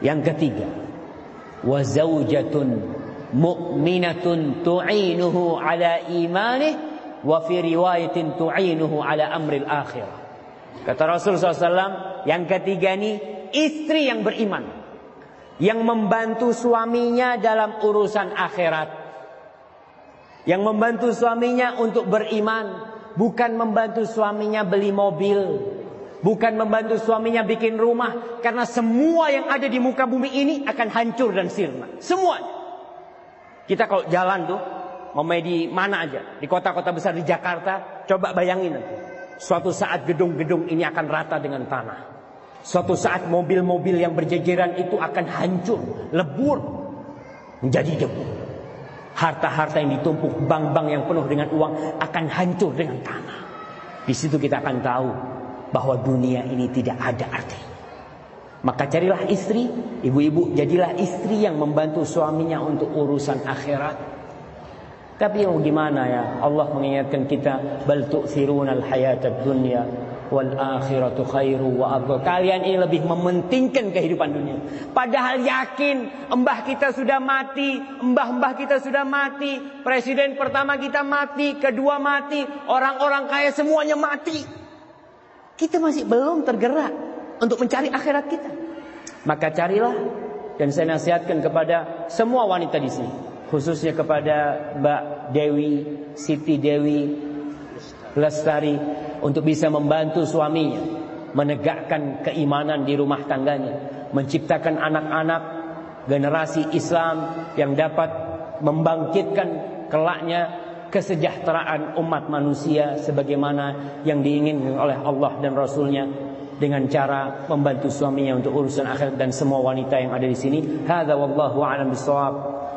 Yang ketiga, wa zaujatun mu'minatun tu'inuhu ala imanih wa fi riwayatin tu'inuhu ala amril akhirah. Kata Rasul SAW, yang ketiga ini istri yang beriman. Yang membantu suaminya dalam urusan akhirat. Yang membantu suaminya untuk beriman. Bukan membantu suaminya beli mobil. Bukan membantu suaminya bikin rumah. Karena semua yang ada di muka bumi ini akan hancur dan sirna. Semua. Kita kalau jalan tuh. Mau di mana aja. Di kota-kota besar di Jakarta. Coba bayangin nanti. Suatu saat gedung-gedung ini akan rata dengan tanah. Suatu saat mobil-mobil yang berjejeran itu akan hancur, lebur, menjadi debu. Harta-harta yang ditumpuk, bank-bank yang penuh dengan uang akan hancur dengan tanah. Di situ kita akan tahu bahwa dunia ini tidak ada artinya. Maka carilah istri, ibu-ibu jadilah istri yang membantu suaminya untuk urusan akhirat. Tapi yang gimana ya? Allah mengingatkan kita, bal tu'thirunal hayatad dunya wal akhiratu khairu wa afdal. Kalian ini lebih mementingkan kehidupan dunia. Padahal yakin mbah kita sudah mati, mbah-mbah kita sudah mati, presiden pertama kita mati, kedua mati, orang-orang kaya semuanya mati. Kita masih belum tergerak untuk mencari akhirat kita. Maka carilah dan saya nasihatkan kepada semua wanita di sini khususnya kepada Mbak Dewi, Siti Dewi Lestari untuk bisa membantu suaminya menegakkan keimanan di rumah tangganya, menciptakan anak-anak generasi Islam yang dapat membangkitkan kelaknya kesejahteraan umat manusia sebagaimana yang diinginkan oleh Allah dan Rasulnya dengan cara membantu suaminya untuk urusan akhirat dan semua wanita yang ada di sini. Hadza wallahu a'lam bissawab.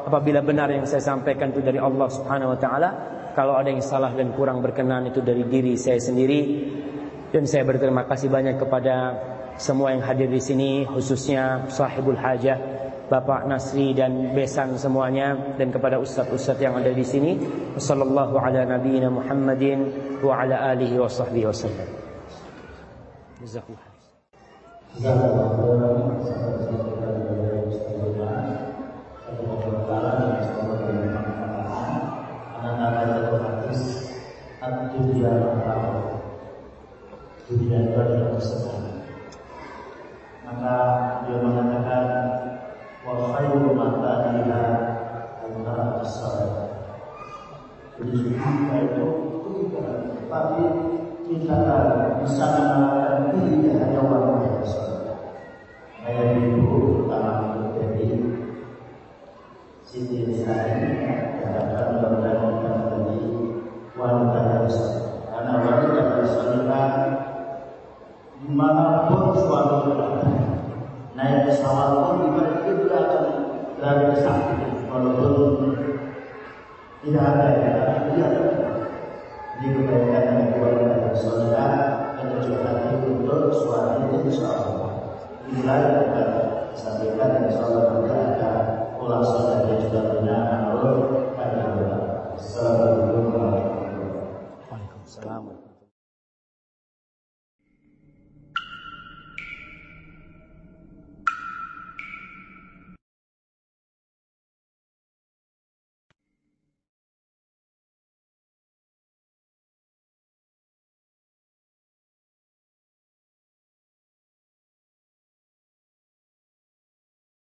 Apabila benar yang saya sampaikan itu dari Allah Subhanahu wa taala kalau ada yang salah dan kurang berkenan itu dari diri saya sendiri. Dan saya berterima kasih banyak kepada semua yang hadir di sini khususnya sahibul hajah Bapak Nasri dan Besan semuanya dan kepada ustaz-ustaz yang ada di sini. Sallallahu ala nabiyina Muhammadin wa ala alihi wa sahbihi wasallam jazakumullah dunia Jadi itu tapi kita bisa mengalahkan tidak hanya orang yang pertama menjadi Siti yang wanita yang. Karena wanita yang di mana pun berada naik pesawat pun ibarat itu akan di samping walaupun tidak ada ya di yang keluarga dan saudara kecuali untuk suami insya Allah yang akan sampaikan insya Allah nanti ada ulas dan juga benar menurut kata Assalamualaikum warahmatullahi wabarakatuh.